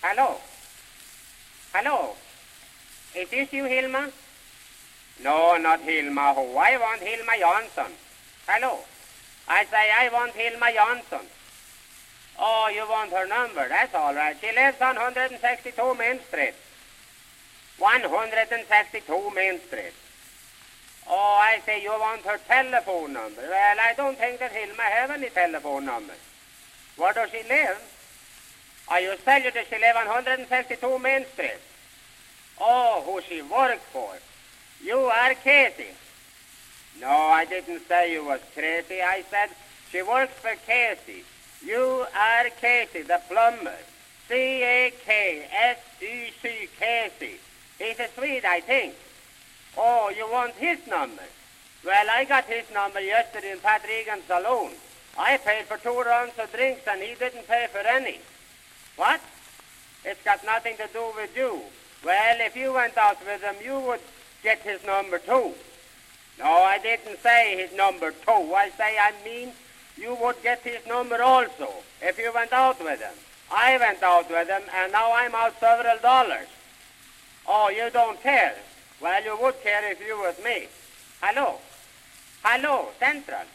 Hello? Hello? Is this you, Hilma? No, not Hilma Ho. I want Hilma Jansson. Hello? I say I want Hilma Jansson. Oh, you want her number. That's all right. She lives on 162 Main Street. 162 Main Street. Oh, I say you want her telephone number. Well, I don't think that Hilma have any telephone number. Where does she live? I she live on 162 Main Street. Oh, who she work for? You are Casey. No, I didn't say you was crazy. I said she works for Casey. You are Casey, the plumber. C-A-K-S-E-C, Casey. He's a Swede, I think. Oh, you want his number? Well, I got his number yesterday in Pat Regan's saloon. I paid for two rounds of drinks and he didn't pay for any. What? It's got nothing to do with you. Well, if you went out with him, you would get his number too. No, I didn't say his number two. I say I mean you would get his number also if you went out with him. I went out with him, and now I'm out several dollars. Oh, you don't care? Well, you would care if you was me. Hello? Hello, Central.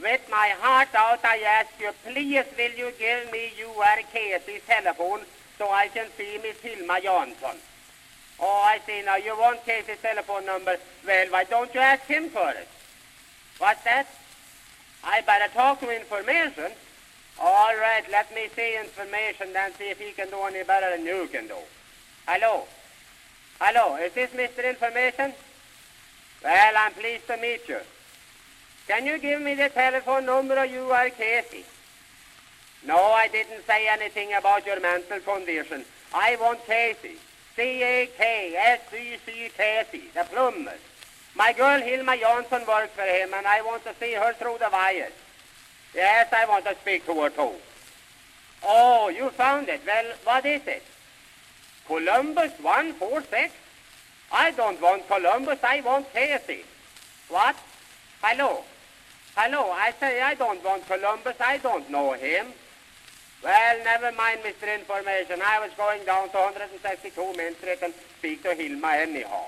With my heart out, I ask you, please will you give me your Casey's telephone so I can see Miss Hilma Jansson? Oh, I see. Now, you want Casey's telephone number. Well, why don't you ask him for it? What's that? I better talk to information. All right, let me see information, then see if he can do any better than you can do. Hello? Hello, is this Mr. Information? Well, I'm pleased to meet you. Can you give me the telephone number of you are Casey? No, I didn't say anything about your mental condition. I want Casey. C-A-K-S-E-C Casey, the plumber. My girl Hilma Johnson works for him, and I want to see her through the wires. Yes, I want to speak to her too. Oh, you found it. Well, what is it? Columbus 146? I don't want Columbus, I want Casey. What? Hello? Hello, I say I don't want Columbus, I don't know him. Well, never mind, Mr. Information. I was going down to 162 Main Street and speak to Hilma anyhow.